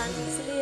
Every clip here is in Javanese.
sun's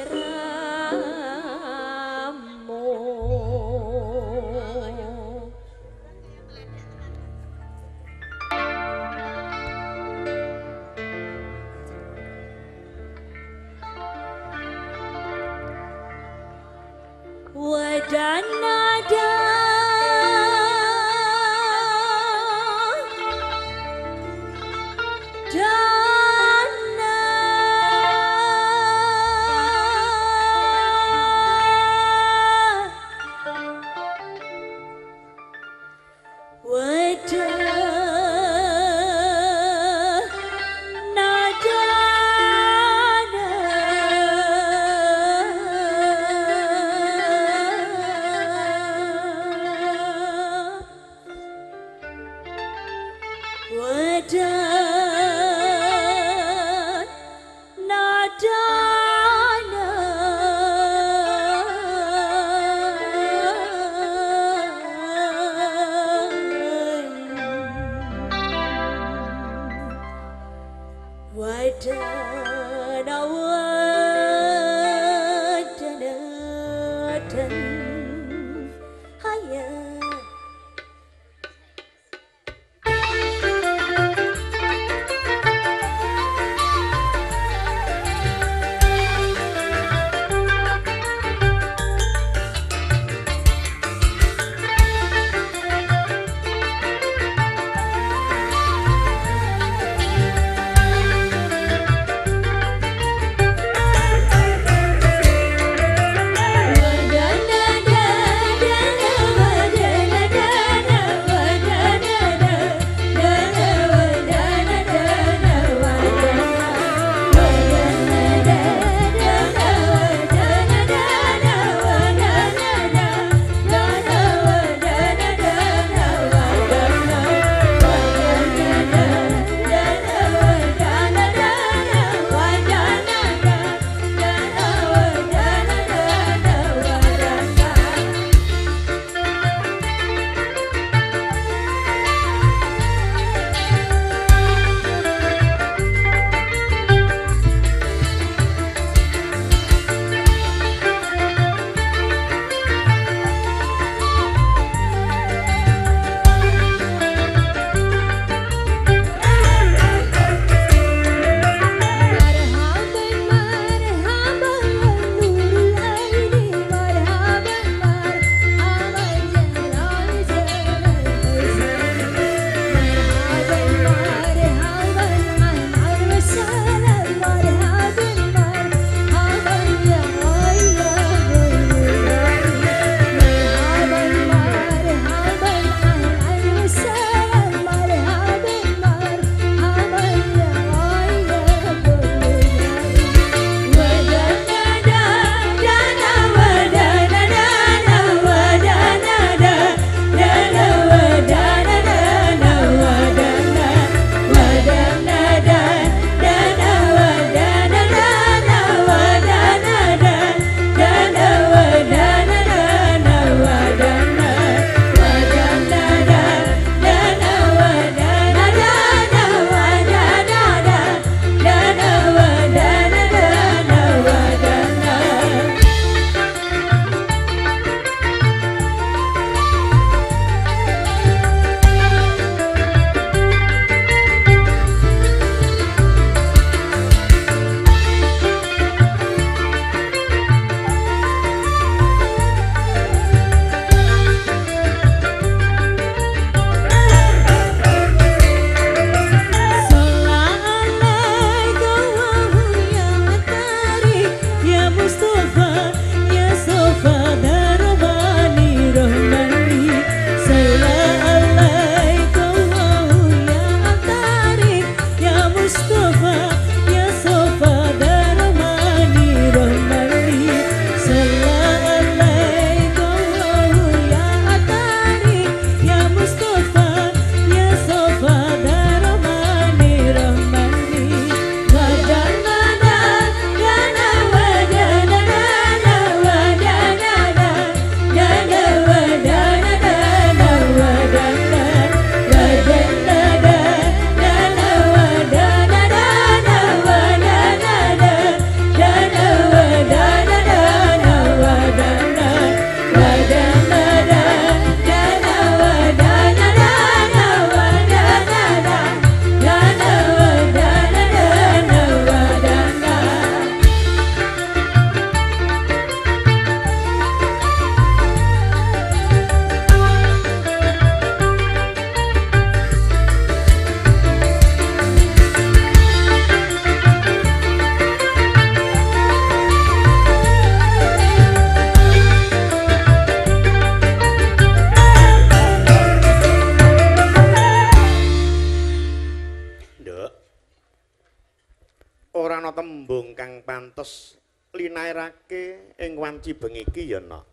pantes linairake ing wanci bengi iki ya nok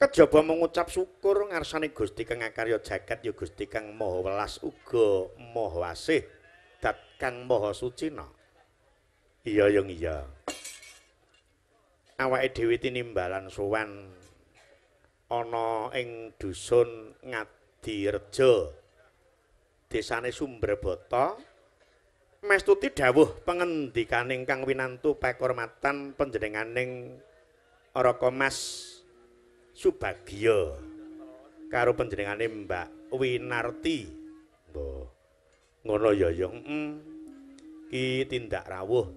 kejaba mengucap syukur ngarsane Gusti kang ngakarya jagat ya Gusti kang maha welas uga maha asih dat kang maha suci nok iya yang iya. Awake dhewe tinimbalan sowan ana ing dusun Ngadireja desane Sumberbata mestuti dawuh pengendikaning kang winantu pakurmatan panjenenganing Raka Mas Subagya karo panjenengane Mbak Winarti. Mbah. Ngono ya ya. Heeh. Ki tindak rawuh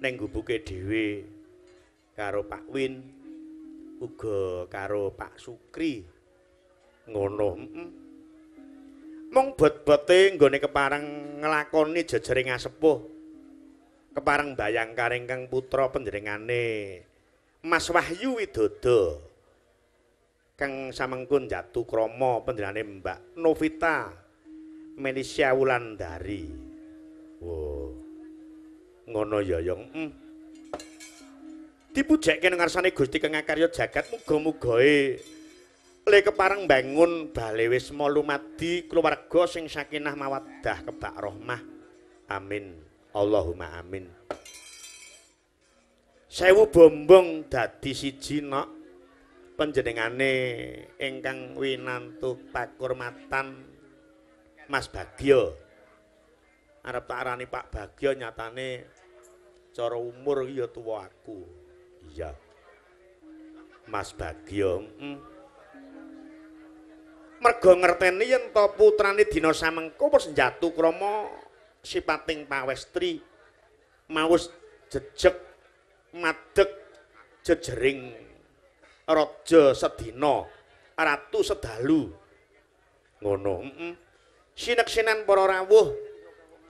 ning gubuke dhewe karo Pak Win uga karo Pak Sukri. Ngono. Heeh. Mung bot-bote nggone kepareng nglakoni jejering asepuh. Kepareng bayang karing kang putra panjenengane Mas Wahyu Widodo kang samengkun jatuh krama panjenengane Mbak Novita Melisya Wulandari. Wo ngono ya yang mm. dipujekke ngarsane Gusti kang ngakarya jagat muga-mugae le kepareng bangun bale wisma lumadi keluarga sing sakinah mawaddah kebak rahmah amin. Allahumma amin. Sewu bombong dadi siji nok panjenengane ingkang winantu pakurmatan Mas Bagyo arep tak arani Pak Bagyo nyatane cara umur ya tuwa aku. Iya. Mas Bagyo mm. Merga ngerteni yen to putrane dina samengko wis njatu krama sipating pawestri mawus jejeg madeg jejering raja sedina ratu sedalu. Ngono heeh sineksinan para rawuh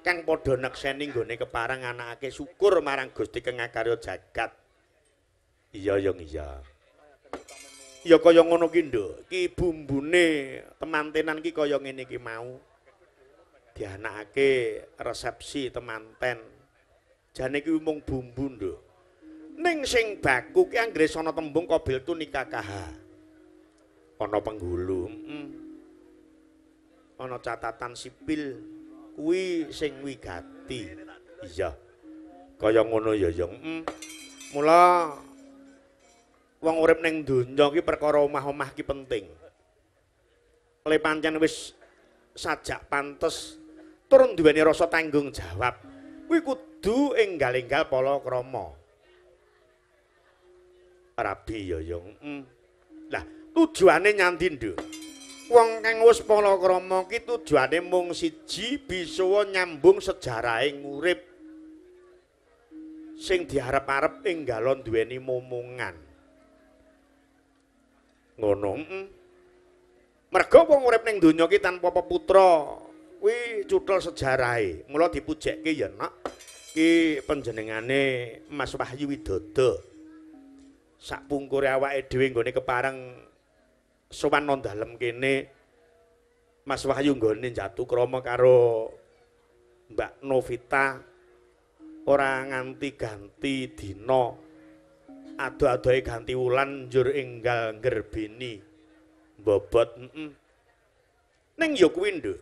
kang padha nekseni nggone keparang anakake syukur marang Gusti kang ngakarya jagat. Iya yang iya ya kaya ngono ki nduk. Ki bumbune temantenan ki kaya ngene iki mau. Dianakake resepsi temanten. Jane ki mung bumbu nduk. Ning sing baku ki anggere ana tembung kabil tu nikah ana penghulu mm. ana catatan sipil kuwi sing wigati. Iya. Kaya ngono ya ya mm. mula wong urip ning donya ki perkara omah-omah ki penting. Le pancen wis sajak pantes turun duweni rasa tanggung jawab. Kuwi kudu enggal-enggal palakrama. Rabi ya ya. Mm. Lah, tujuane nyandi nduk. Wong kang wis palakrama ki tujuane mung siji bisa nyambung sejarahe ngurip. Sing diarep-arep enggalon duweni momongan. Ngono. Merga wong urip ning donya ki tanpa peputra kuwi cuthul sejarahe. Mula dipujekke ya nak ki panjenengane Mas Wahyu Widodo. Sak pungkure awake dhewe nggone kepareng sowan nang dalem kene Mas Wahyu nggone jatuh krama karo Mbak Novita ora nganti ganti dina ado-adohe ganti wulan njur enggal ngerbini. Bobot heeh ning ya kuwi nduk.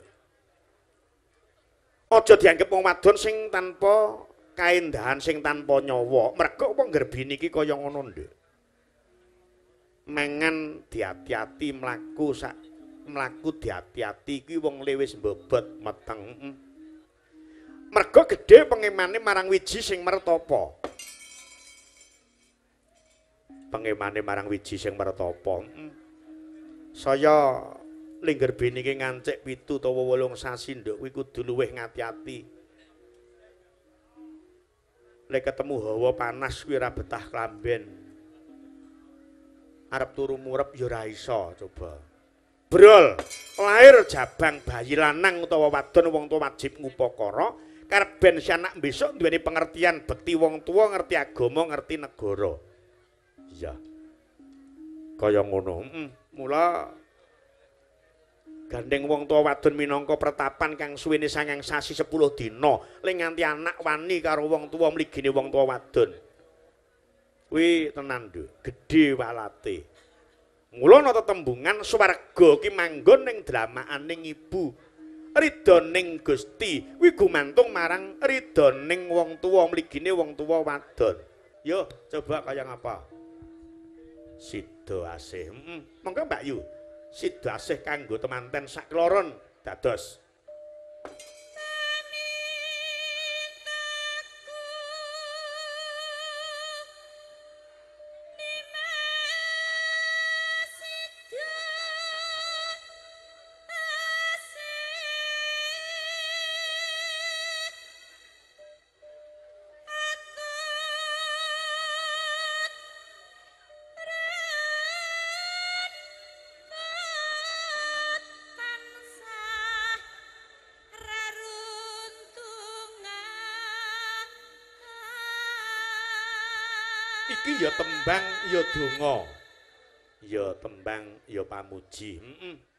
Aja dianggep wong wadon sing tanpa kaendahan sing tanpa nyawa. Mergo wong ngerbini iki kaya ngono nduk. Mangan diati-ati mlaku sak mlaku diati-ati iki wong lewis bobot meteng heeh mergo gedhe pengemane marang wiji sing mertapa pengemane marang wiji sing mertapa. Saya lingger bini ki ngancik pitu utawa wolung sasi nduk kuwi kudu luwih ngati-ati. Lek ketemu hawa panas kuwi ora betah klamben. Arep turu murep ya ora iso coba. Brol, lahir jabang bayi lanang utawa wadon wong tuwa wajib ngupakara karep ben si anak besok duweni pengertian bekti wong tuwa ngerti agama ngerti negara. Iya. Kaya ngono. Heeh. Mula gandeng wong tua wadon minangka pretapan kang suwene sangang sasi 10 dina. Ling nganti anak wani karo wong tua mligine wong tua wadon. Kuwi tenan nduk. Gedhe walate. Mula ana tetembungan swarga ki manggon ning dramaaning ibu. Ridaning Gusti. Kuwi gumantung marang ridaning wong tua mligine wong tua wadon. Yo coba kaya ngapa sida asih. Heeh monggo Mbak Yu. Sidasih kanggo temanten sakloron dados ya tembang ya donga. Ya tembang ya pamuji. Heeh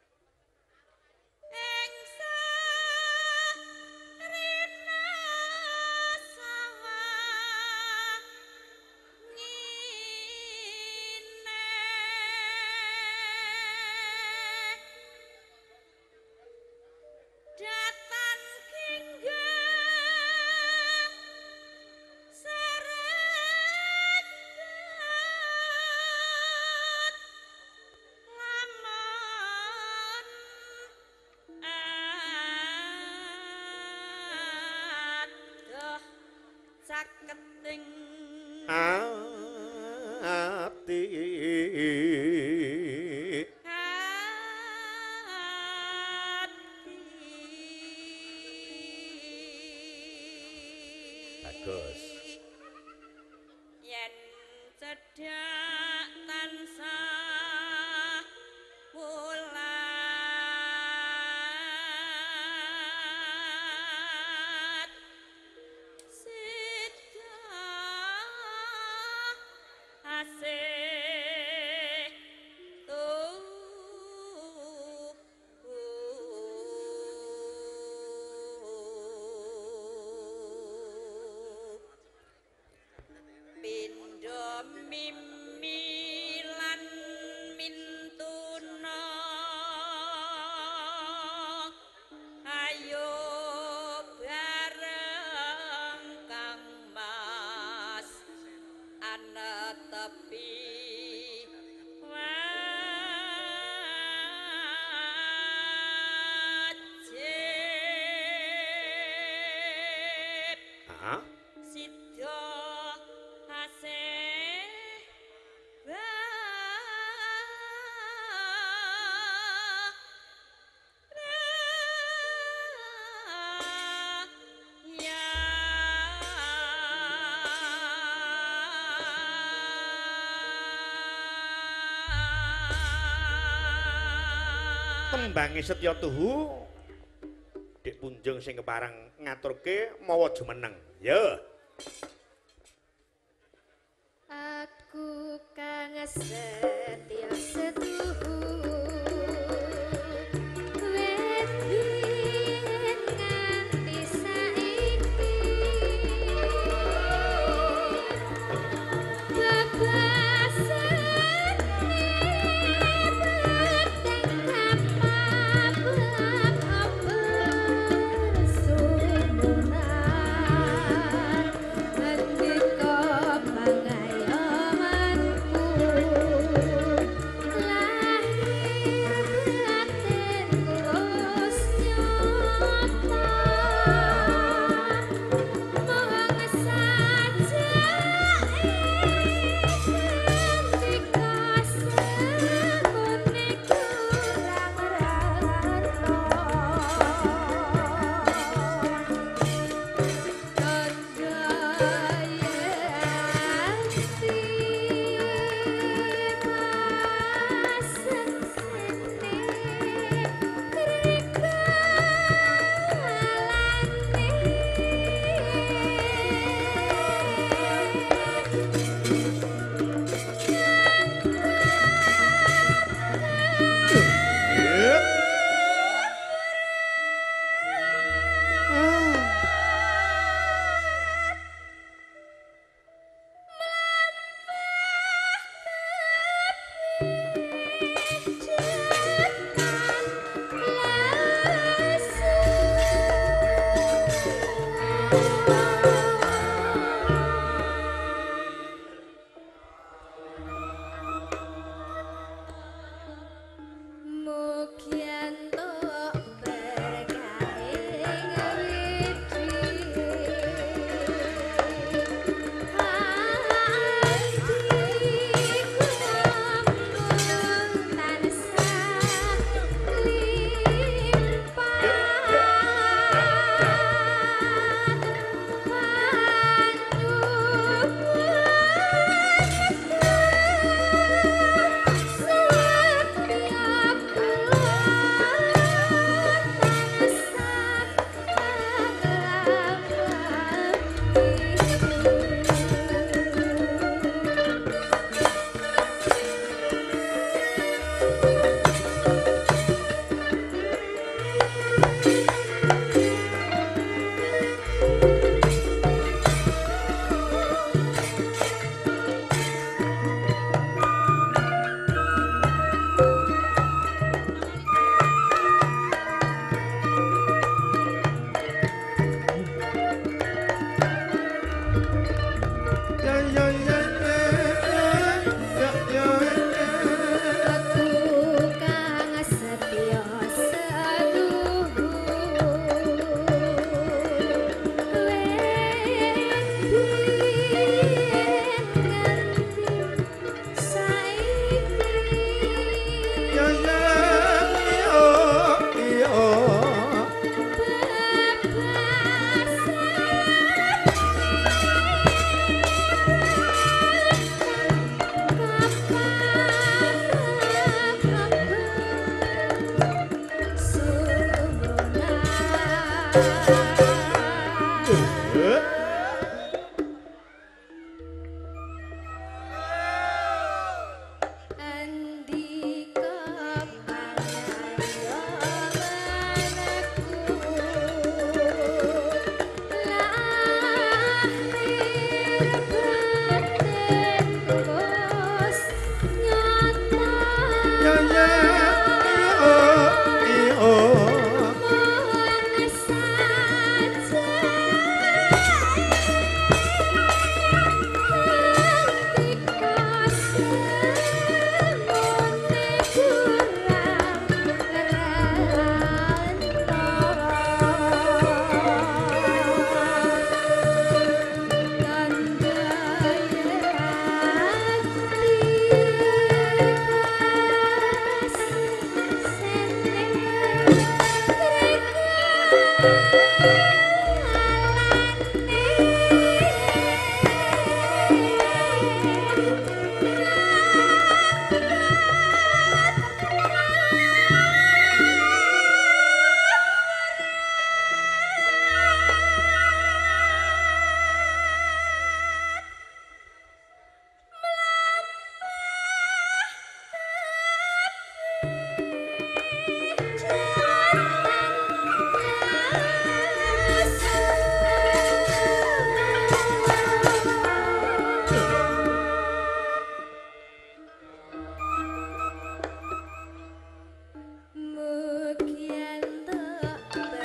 Cuz. Tembange setya tuhu dik punjung sing kepareng ngaturke mawa jumeneng. Ya. aku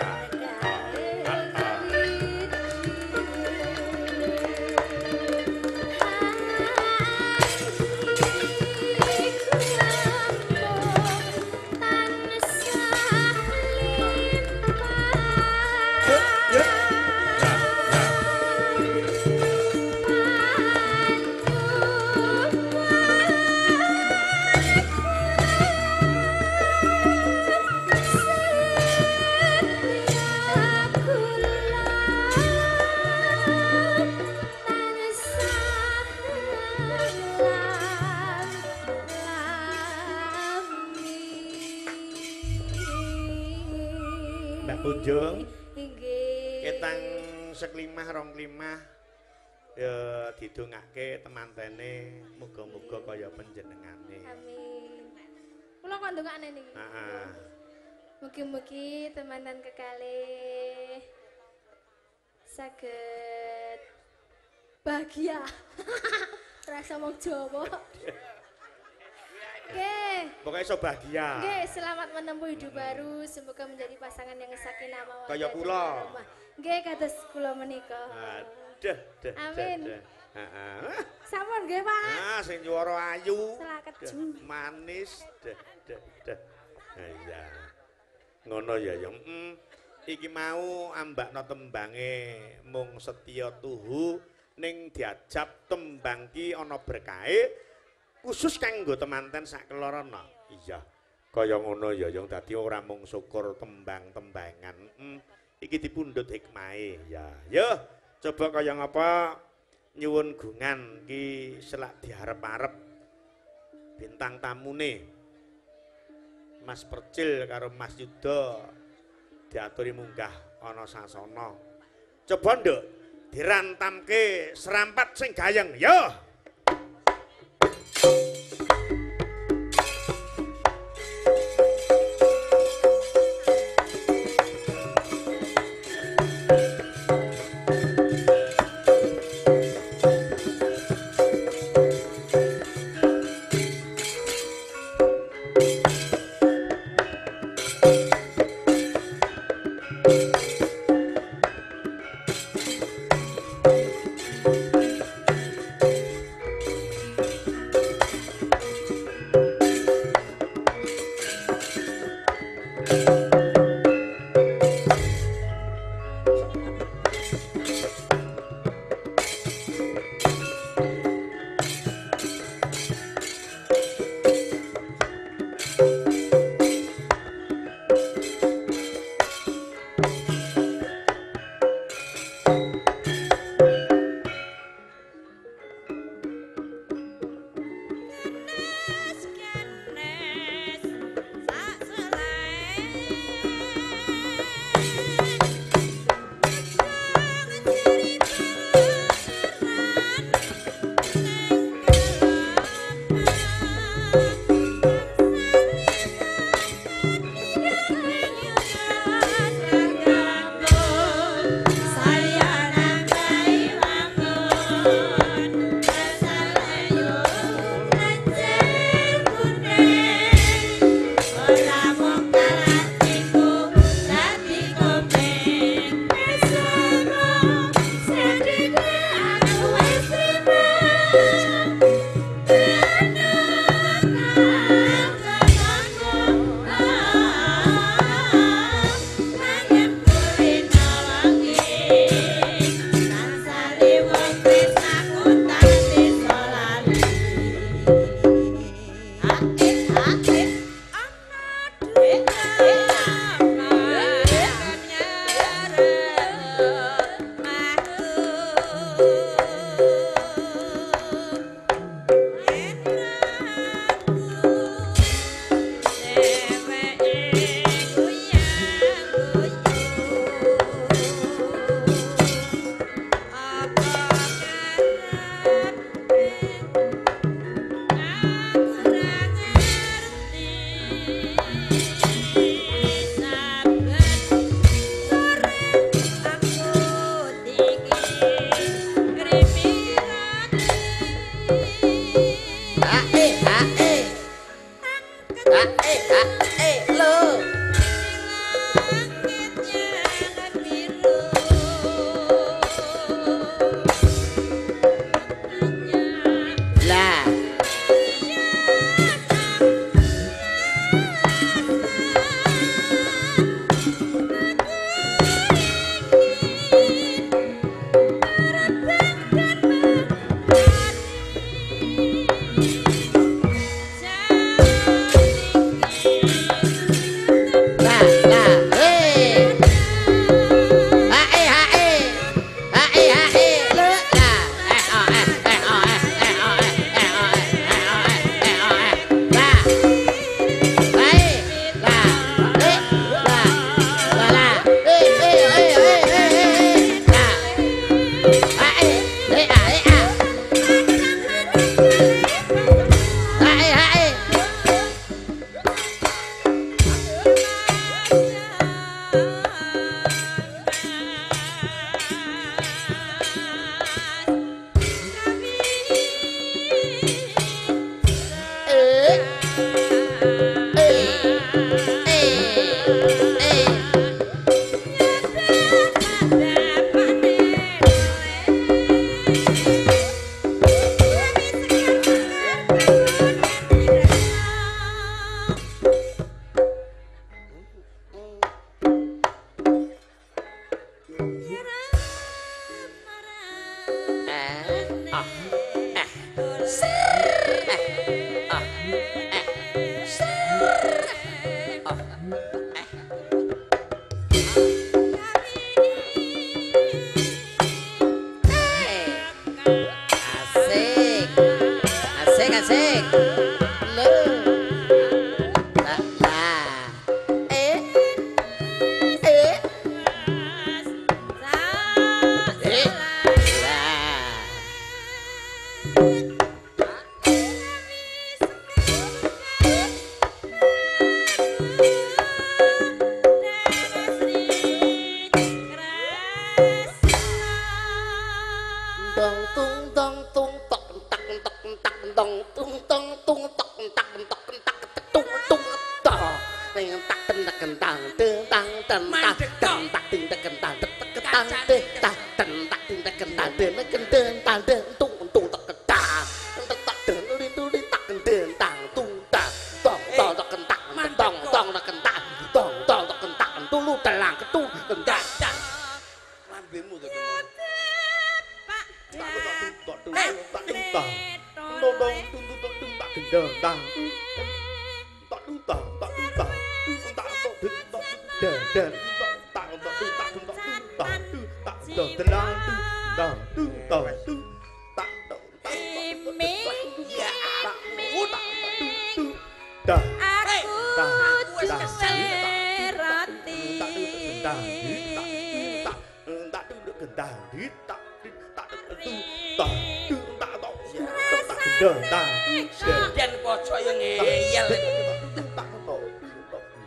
tok temantene muga-muga kaya panjenengane. Amin. Kula kok ndongakne niki. Heeh. Mugi-mugi temenan kekalih saged bahagia. Rasa mau Jawa. Oke. Pokoknya iso bahagia. Oke, selamat menempuh hidup baru. Semoga menjadi pasangan yang sakinah mawaddah. Kaya kula. warahmah. Nggih, kados kula menika. Aduh, duh, Amin. Heeh. Sampun nggih, Pak. Ah, sing juara ayu. Selaket. Manis. Duh, duh. Ha iya. Ngono ya ya. Mm. Iki mau ambakno tembange mung setya tuhu ning diajab tembang ki ana berkahe khusus kanggo temanten sak kelorona. Iya. Kaya ngono ya yang dadi ora mung syukur tembang-tembangan. Mm. Iki dipundhut hikmahe. Ya. Yo, coba kaya ngapa nyuwun gungan ki selak diarep-arep bintang tamune Mas Percil karo Mas Yuda diaturi munggah ana sasana. Coba nduk dirantamke serampat sing gayeng. Yo.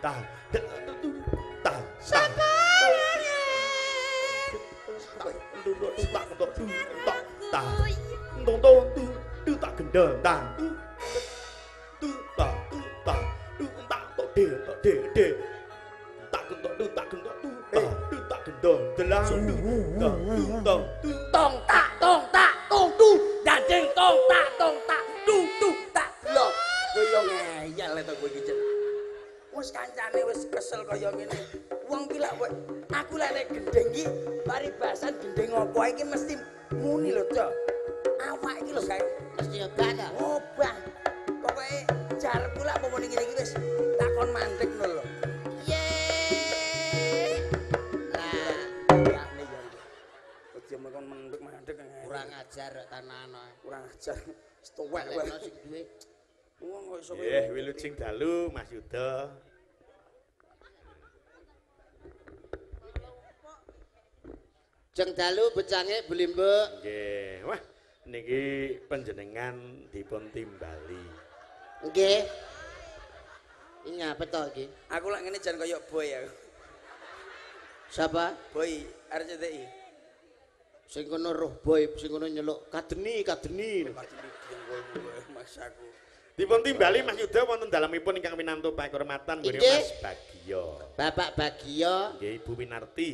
大 sapa? Eh, Wilujeng Dalu, Mas Yuda. Jeng Dalu becange Blimbek. Nggih. Wah, niki panjenengan dipun timbali. Nggih. Ini apa to iki? Aku lak ngene jan koyo boy aku. Sapa? Boy RCTI. Sing kono roh boy, sing kono nyeluk kadeni, kadeni. Kadeni dienggo masaku. Dipun timbali Mas Yuda wonten dalemipun ingkang pakurmatan nggone Inggih. Mas Bagio. Bapak Bagio, Nggih Ibu Winarti.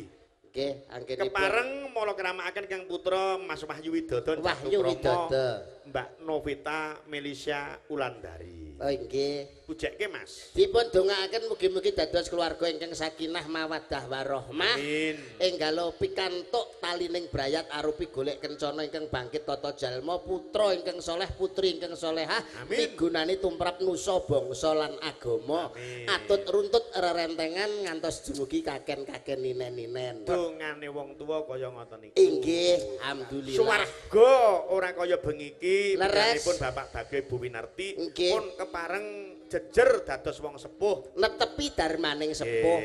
nggih anggenipun Kepareng mala keramakaken Kang putra Mas Wahyu Widodo Wahyu Widodo. Mbak Novita Melisha Ulandari. Oh nggih. Pujekke Mas. Dipun dongaaken mugi-mugi dados keluarga ingkang sakinah mawaddah warahmah. Amin. Enggalo pikantuk talining brayat arupi golek kencana ingkang bangkit tata jalma putra ingkang soleh putri ingkang solehah Amin. migunani tumrap nusa bangsa lan agama Amin. atut runtut rerentengan ngantos dumugi kaken-kaken ninen-ninen Dongane wong tuwa kaya ngoten iki. inggih alhamdulillah Suwarga ora kaya bengi iki Leres. pun Bapak Bagio Ibu Winarti pun kepareng jejer dados wong sepuh. netepi darmaning sepuh.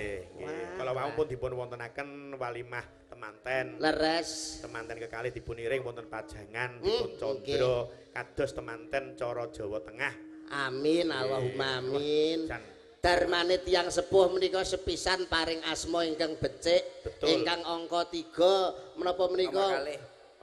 Kalau wau pun dipun wontenaken walimah temanten. leres Temanten kekalih dipun iring wonten pajangan, Hmm, dipun condra kados temanten cara Jawa Tengah. amin Allahumma amin Darmane tiyang sepuh menika sepisan paring asma ingkang becik ingkang angka 3 menapa menika.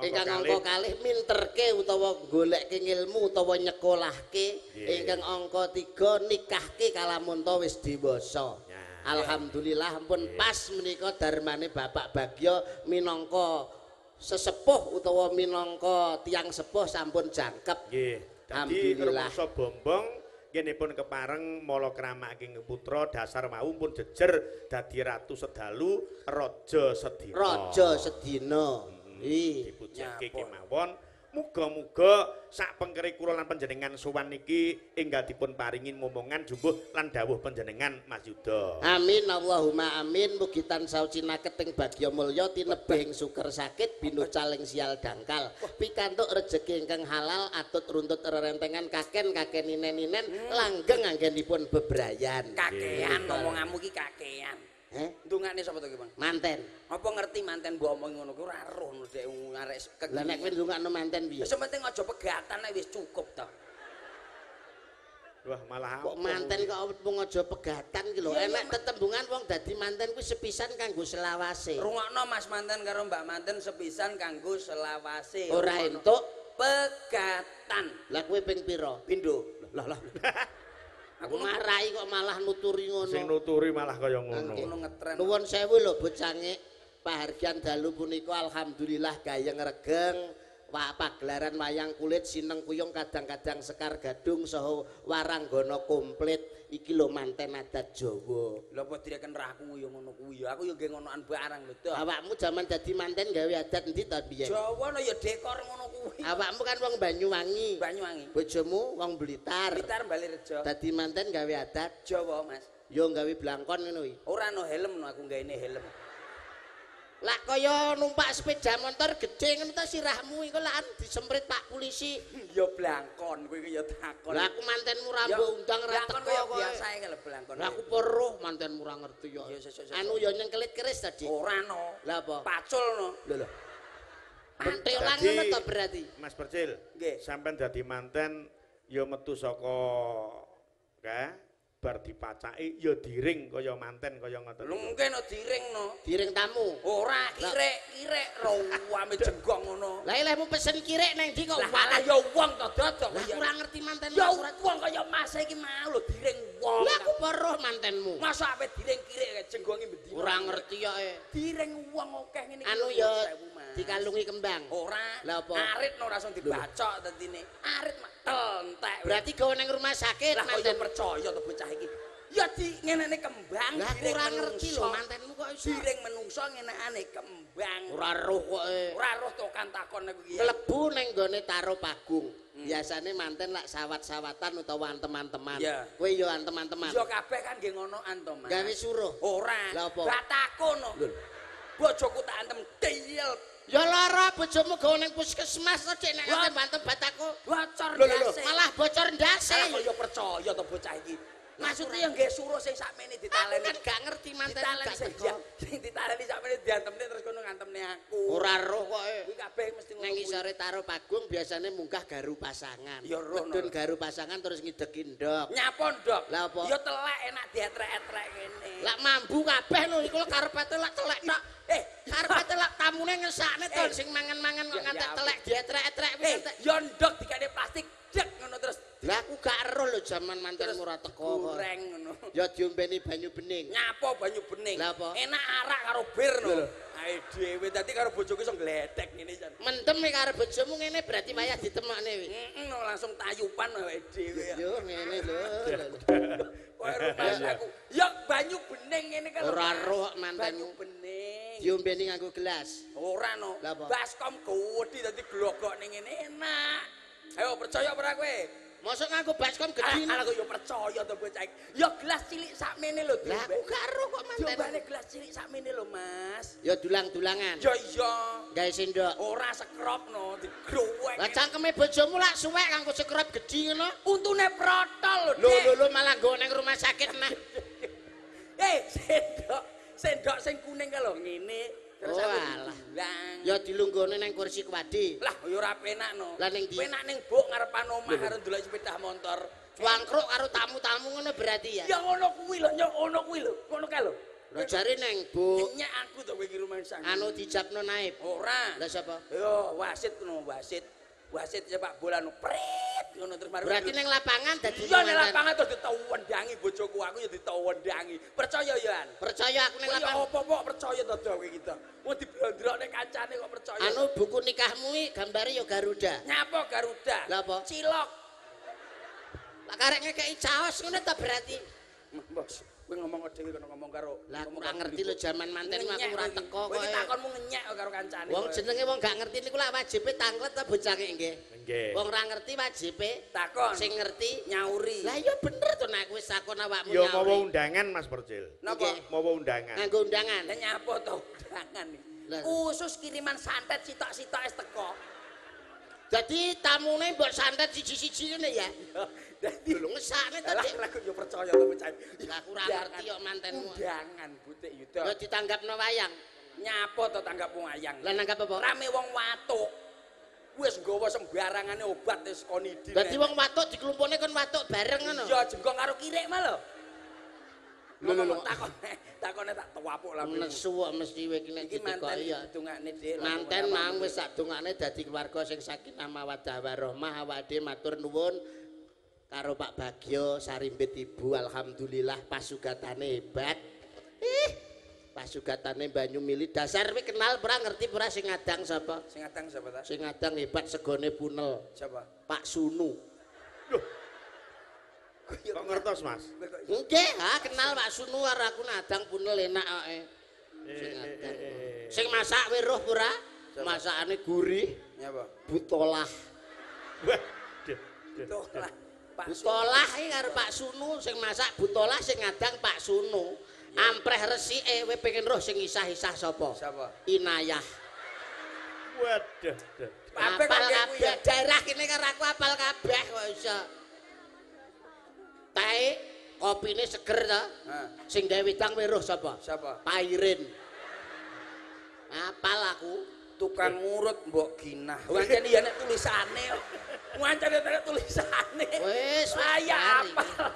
Ingkang Angka kalih minterke utawa goleke ngilmu utawa nyekolahke ingkang angka 3 nikahke kalamun to wis dewasa Ya. Alhamdulillah pun pas menika darmane Bapak Bagio minangka sesepuh utawa minangka tiang sepuh sampun jangkep Nggih. Dadi Alhamdulillah. rumangsa bombong pun kepareng mala kramakaking putra dasar mau pun jejer dadi ratu sedalu raja sedina. raja sedina dipujekke Nyapon. kemawon. Muga-muga sak pengkeri kula lan panjenengan sowan niki enggal dipun paringin momongan jumbuh lan dawuh panjenengan Mas Yuda. Amin Allahumma amin mugi tansah cinaket ing bagya mulya tinebih ing suker sakit binuh caling sial dangkal pikantuk rejeki ingkang halal atut runtut rerentengan kaken-kaken ninen-ninen langgeng anggenipun bebrayan Kakean ngomonganmu ki kakean. Eh Ndungane sapa to ki, Bang? manten. Apa ngerti manten mbok omong ngono kuwi? Ora roh no dek arek lah nek kowe ndongakno manten piye? Wis penting aja pegatan ae wis cukup to. Wah, malah kok manten kok mung aja pegatan ki lho? Enek iya, tetembungan wong dadi manten kuwi sepisan kanggo selawase. Rungokno Mas manten karo Mbak manten sepisan kanggo selawase. ora entuk. Pegatan. lah kowe ping pira Pindo. lah lah Aku marai kok malah nuturi ngono sing nuturi malah kaya ngono. ngono ngetren. Nuwun sewu lho bocange. Pahargyan dalu punika alhamdulillah gayeng regeng. Wa pagelaran wayang kulit sineng kuyung kadang-kadang sekar gadung saha waranggana komplit iki lho manten adat Jawa. Lha apa direken ra aku ya ngono kuwi ya. Aku ya nggih ngonoan barang lho, Dok. Awakmu jaman dadi manten gawe adat endi ta biyen? Jawa no ya dekor ngono kuwi. Awakmu kan wong Banyuwangi. Banyuwangi. Bojomu wong Blitar. Blitar Bali Rejo. Dadi manten gawe adat Jawa, Mas. yo gawe blangkon ngono kuwi. Ora no helm no aku gaene helm. Lah kaya numpak sepeda motor gede ngono ta sirahmu iku lan disemprit Pak polisi. Ya blangkon kuwi ya takon. Lah aku mantenmu Ya, rambu undang ra teko kaya kowe. biasa ae kalau blangkon. Lah aku peruh mantenmu ra ngerti ya. Anu ya nyengkelit keris tadi. ora no. Lah apa? Pacul no. Lho lho. Jadi- ngono to berarti. Mas Percil, Nggih. sampean dadi manten ya metu saka ka bar dipacaki ya diring kaya manten kaya ngoten. Lu mungkin no diring no. Diring tamu. Ora kirek-kirek rawame jenggong ngono. Lah ilmu pesen kirek nang ndi kok walah. malah ya wong to dodok. Lah aku ora ngerti mantenmu. Ya wong kaya Mas iki mau lho diring wong. Lah aku peruh mantenmu. Masa ape diring kirek jenggonge bendi. Ora ngerti ya. eh. Diring wong akeh ngene iki Anu lho, ya. Dikalungi kembang. Ora. Lah apa? Arit no langsung dibacok dadine. Arit mak entek. Berarti gawe nang rumah sakit lah kok percaya to bocah iki. Ya di ngenene kembang. Lah ora ngerti lho mantenmu kok iso. Diring menungso ngenekane kembang. Ora roh kok. eh. Ora roh tokan takon aku iki. Klebu ning gone taro pagung. Biasane manten lak sawat-sawatan utawa teman-teman. Iya. Kowe yo teman-teman. Ya kabeh kan nggih ngonoan to, Mas. Gawe suruh. Ora. Lah apa? Batako no. Bojoku tak antem tiyel. Ya lara bojomu gawe ning puskesmas to cek nek ngate bantu bataku. Bocor ndase. Malah bocor ndase. Lah kok ya percaya to bocah iki. Maksudnya yang nggih suruh sing sakmene Aku ditaleni. kan gak ngerti manten ditaleni gak sing teko. dia- sing ditaleni sakmene diantemne terus kono ngantemne aku. Ora roh kok. eh. Kuwi kabeh mesti ngono. Nang kuwi. isore taro pagung biasane munggah garu pasangan. Ya, roh, Medun no. garu pasangan terus ngideki ndok. Nyapon, Dok. Lah apa? Ya telek enak dietrek-etrek ngene. Lak mambu kabeh lho iku lho karepete lak telek tok. Eh, Karepete lak tamune ngesakne to Eh. sing mangan-mangan kok ngantek telek dietrek-etrek Eh, kuwi ngantek. yo ndok dikane plastik dek ngono terus Lah aku gak ero lho jaman mantenmu ora teko kok. goreng ngono. Ya diombeni banyu bening. Nyapo banyu bening. Lah apa? Enak arak karo bir no. Ae dhewe dadi karo bojoku iso gledek ngene jan. Mendem iki karo bojomu ngene berarti wayah ditemokne wi. Heeh, no, langsung tayupan awake dhewe ya. Yo ngene lho. Kowe rumah aku. Yo banyu bening ngene kan. Ora roh Banyu bening. Diombeni nganggo gelas. Ora no. Baskom gede dadi glogok ning ngene enak. Ayo percaya ora kowe? Mosok nganggo baskom Ah, gedhi. aku yo percaya to kowe cek. Yo gelas cilik sakmene lho. Lah aku gak ero Coba mantenmu. gelas cilik sakmene lho, Mas. Ya dulang-dulangan. Yo iya. Gawe sendok. Ora sekrop no, digrowek. Lah cangkeme bojomu lak suwek kanggo sekrop gedhi ngono. untune protol lho, Lho lho lho malah nggo ning rumah sakit nah. Eh, sendok, sendok sing kuning kalau ngene. Terus Oh, aku alah. bilang. Ya dilunggone ning kursi kuwadi. Lah, ya ora penak no. Lah, ning ndi? Penak ning buk ngarepan omah karo ndelok sepeda motor. Cuangkruk karo tamu-tamu ngono berarti ya. Ya ngono kuwi lho, ya ngono kuwi lho. Ngono kae lho. Lah jare ning Bu Nyenyak aku to kowe iki rumah sang. anu dijapno naib. Ora. Lah sapa? Yo, wasit no, wasit. Wasit sepak bola no. Prit ngono terus mari. Berarti ning lapangan dadi Iya ning mantan. lapangan terus ditau wendangi bojoku aku ya ditau wendangi. Percaya ya, An? Percaya aku ning Kok ya lapangan. apa-apa percaya to kowe kita. Mau diblondrokne kancane kok percaya. Anu buku nikahmu iki gambare ya Garuda. nyapa Garuda? Lah apa? Cilok. Karek ngekeki caos ngono ta berarti. Bos, kowe ngomong dhewe kono ngomong karo. Lah aku ora ngerti lho jaman mantenmu aku ora teko Kowe kok. takonmu ngenyek karo kancane. Wong kowe. jenenge wong gak ngerti niku lak wajibe tanglet ta bojange nggih. Nggih. Wong ora ngerti wajibe takon sing ngerti nyauri. Lah iya bener to nek wis takon awakmu Ya mawa nyauri. undangan Mas Percil. Napa? Mawa undangan. Nganggo undangan. Lah nyapa to undangan? Lah. Khusus kiriman santet sitok-sitok es teko. Dadi tamune mbok santet siji-siji ngene ya. Dadi Lho ngesakne ta, Lah aku yo percaya to bocah. Lah aku ora ngerti kok mantenmu. Undangan butik yuda. Ya ditanggapno wayang. Nyapa to tanggap wayang. Lah nanggap apa? rame wong watuk. Wis nggawa sembarangane obat wis konidi. Dadi wong watuk diklumpukne kon watuk bareng ngono. Iya jenggong karo kirik mah lho. Lho, lho, lho. takon takone tak tuwapuk lah. Nesu kok mesti kowe iki nek ditekoki ya. Manten mang wis sak dongane dadi keluarga sing sakinah mawaddah warahmah awake matur nuwun karo Pak Bagyo sarimbit ibu alhamdulillah pasugatane hebat. Ih, pasugatane Banyu Mili dasar kowe kenal pura ngerti pura sing ngadang sapa? Sing ngadang sapa ta? Sing ngadang hebat segone punel. Siapa? Pak Sunu. Kok ngertos Mas? Nggih, ha kenal Pak Sunu karo aku nadang punel enak kok. Sing ngadang. Sing masak weruh pura? Masakane gurih, Nyapa? butolah. Wah. duh, duh, Tuh duh. lah. Pak Butolah iki karo Pak Sunu sing masak butolah sing ngadang Pak Sunu. Ampreh resike kowe pengen roh sing isah-isah sapa? Siapa? Inayah. Waduh. duh. Apa Apal kabeh daerah kene karo aku apal kabeh kok iso. Tae kopine seger ta? Hah, Sing gawe wedang weruh sapa? siapa? Pairin. Apal aku. Tukang ngurut mbok ginah. Wancane ya nek tulisane. Wancane nek tulisane. Wis Layak mari. apal.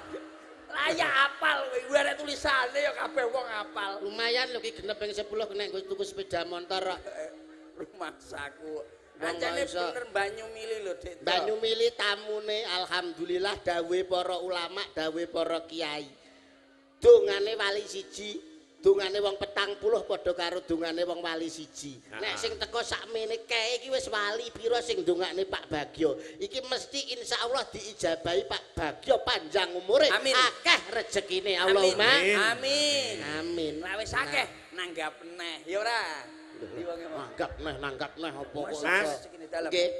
Layak apal kowe. Kuwi nek tulisane ya kabeh wong apal. Lumayan lho ki genep ping 10 kena nggo tuku sepeda motor kok. Eh, Rumah saku. Iso. bener banyu mili lho, Dik. Banyu milih tamune alhamdulillah dawe para ulama, dawe para kiai. Dongane wali siji, dongane wong petang puluh padha karo dongane wong wali siji. Nek sing teko sakmene kae iki wis wali pira sing dongane Pak Bagyo. Iki mesti insyaallah diijabahi Pak Bagyo panjang umure, Amin. akeh rezekine Amin. Allahumma. Amin. Amin. Lah wis akeh nanggap neh, ya ora? Nanggap neh, nanggap neh apa kok. Mas. Nggih,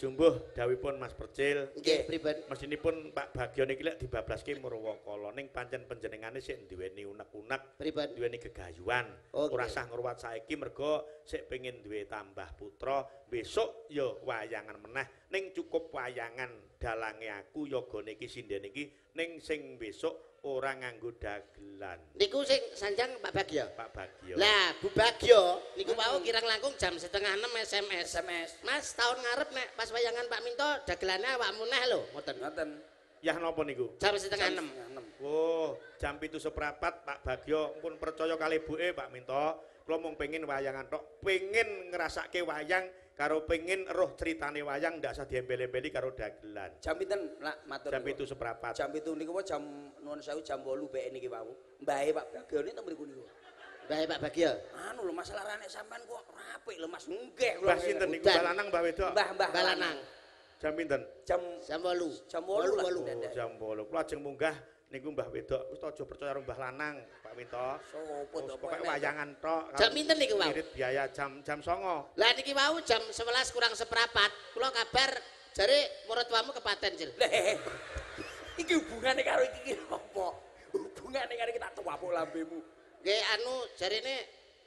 Jumbuh dawuhipun Mas Percil. nggih pripun? Mesinipun Pak Bagyo niki lek dibablaske Murwakala ning pancen panjenengane sik duweni unek-unek, Pripun? duweni gegayuhan. Oke. Ora sah ngruwat saiki mergo sik pengin duwe tambah putra, besok ya wayangan meneh ning cukup wayangan dalange aku yogane iki sindene iki ning sing besok ora nganggo dagelan. Niku sing sanjang Pak Bagyo. Pak Bagyo. Lah, Bu Bagyo niku wau kirang langkung jam setengah 6 SMS. SMS. Mas tahun ngarep nek pas wayangan Pak Minto dagelane awakmu neh lho, ngoten. Ngoten. Yah napa niku? Jam setengah 6. Oh, jam pitu seprapat Pak Bagyo pun percaya kali buke Pak Minto kula mung pengin wayangan tok, pengin ngrasake wayang karo pengin roh critane wayang ndak usah diembel-embeli karo dagelan. Jam pinten nak matur. Jam niku? itu seprapat. Jam itu niku wae jam nuwun sewu jam 8 BE niki wau. Mbahe Pak Bagione to mriku niku. Baik Pak Bagio. Anu lho masalah rane sampean kok apik lho Mas. Nggih Mbah sinten niku. Mbah lanang Mbah wedok? Mbah Mbah Balanang. Jam pinten? Jam Jam 8. Jam wolu lah. Wolu, wolu. Oh, jam 8. Kula ajeng munggah niku Mbah wedok. Wis aja percaya karo Mbah lanang, Pak Wito. sopo to Pokoke wayangan tok. Jam pinten niku, Wau? Irit biaya jam jam 09.00. Lah niki wau jam 11 kurang seprapat. Kula kabar jare muridwamu kepaten, Cil. Iki hubungane karo iki ki apa? Hubungane karo iki tak tuwapuk lambemu. Nggih anu jarene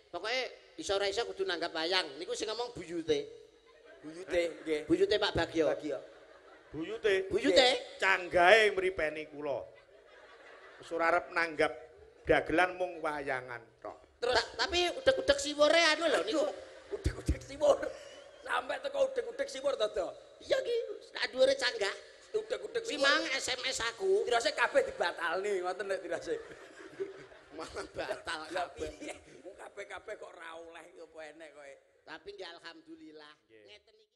pokoke iso ora iso kudu nanggap wayang. Niku sing ngomong buyute. Buyute nggih. Buyute Pak Bagio. Bagi ya. Buyute Buyute. canggahe mripeni kula. Wis ora arep nanggap dagelan mung wayangan tok. Terus Ta- tapi udek-udek siwore anu lho niku. udek-udek siwur. Sampai teko udek-udek siwur to, Do. Iya ki, sak dhuwure canggah. Udek-udek Kuwi siwur. mang SMS aku. Tirase kabeh dibatalni, ngoten nek tirase. Malah batal kabeh. kabeh-kabeh kok ra oleh apa enek kowe. Tapi nggih alhamdulillah. Ngeten iki